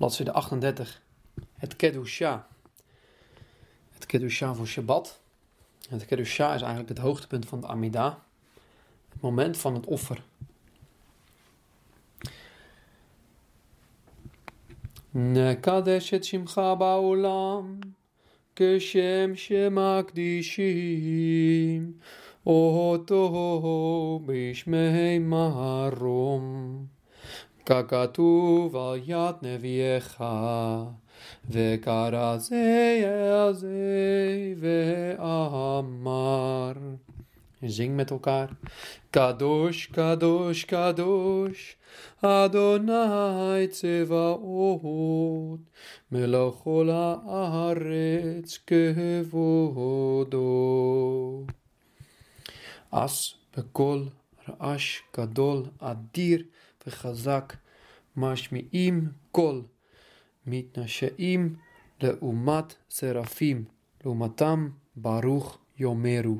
bladzijde 38. Het Kedusha. Het Kedusha voor Shabbat. Het Kedusha is eigenlijk het hoogtepunt van de Amida. Het moment van het offer. נקדש את שמך בעולם, כשם שמקדישים אותו בשמי מרום. ככתוב על יד נביאך, וקרא זה אל זה ואמר. Zing met elkaar. Kadosh, kadosh, kadosh, Adonai Tsevaot, melachol haaretz kevodo. As bekol ra'ash gadol adir וחזק, משמיעים קול, מתנשאים לעומת שרפים, לעומתם ברוך יאמרו.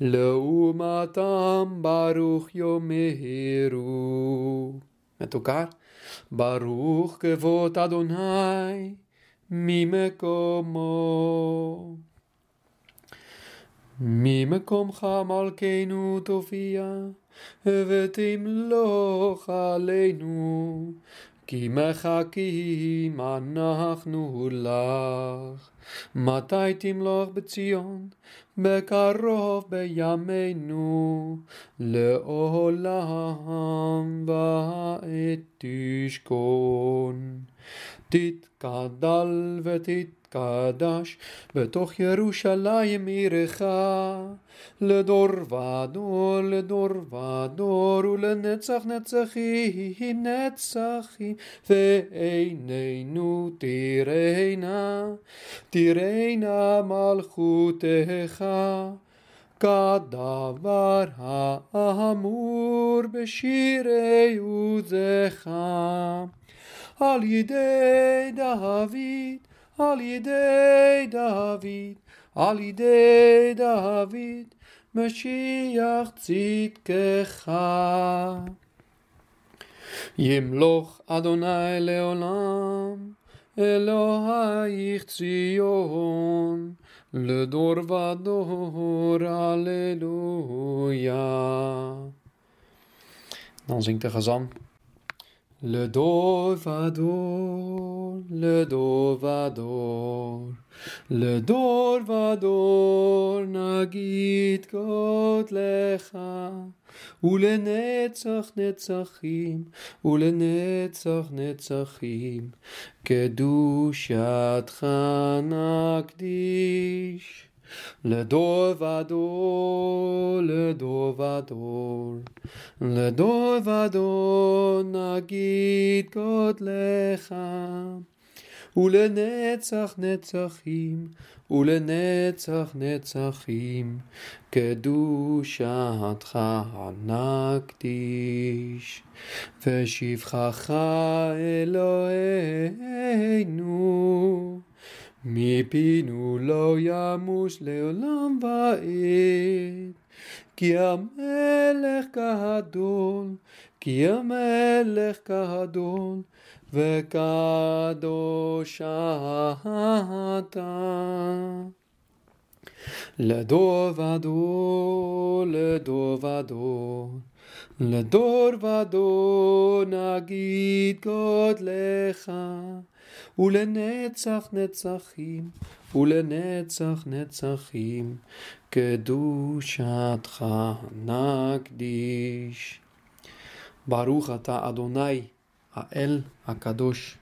לעומתם ברוך יאמרו. elkaar. ברוך כבוד אדוני ממקומו. ממקומך מלכנו תופיע. ותמלוך עלינו, כי מחכים אנחנו לך. מתי תמלוך בציון? בקרוב בימינו, לעולם ועת תשכון. תתקדל ותתקדש בתוך ירושלים עירך, לדור ודור, לדור ודור, ולנצח נצחים, נצחים, ועינינו תראינה, תראינה מלכותך. כדבר האמור בשירי עוזך. על ידי דוד, על ידי דוד, על ידי דוד, משיח צדקך. ימלוך אדוני לעולם, אלוהיך ציון, לדור ודור, alleluia. Dan zingt de gezang. Le do va do, le do va do, le do va do, nagit got lecha, ולנצח נצחים, ולנצח נצחים, קדושתך נקדיש. לדור ודור, לדור ודור, לדור ודור נגיד גודלך, ולנצח נצחים, ולנצח נצחים, קדושתך נקדיש, ושבחך אלוהינו. מפינו לא ימוש לעולם ועד, כי המלך גדול, כי המלך גדול, וקדוש אתה. לדור ודור, לדור ודור, לדור ודור נגיד גודלך. ולנצח נצחים, ולנצח נצחים, קדושתך נקדיש. ברוך אתה אדוני, האל הקדוש,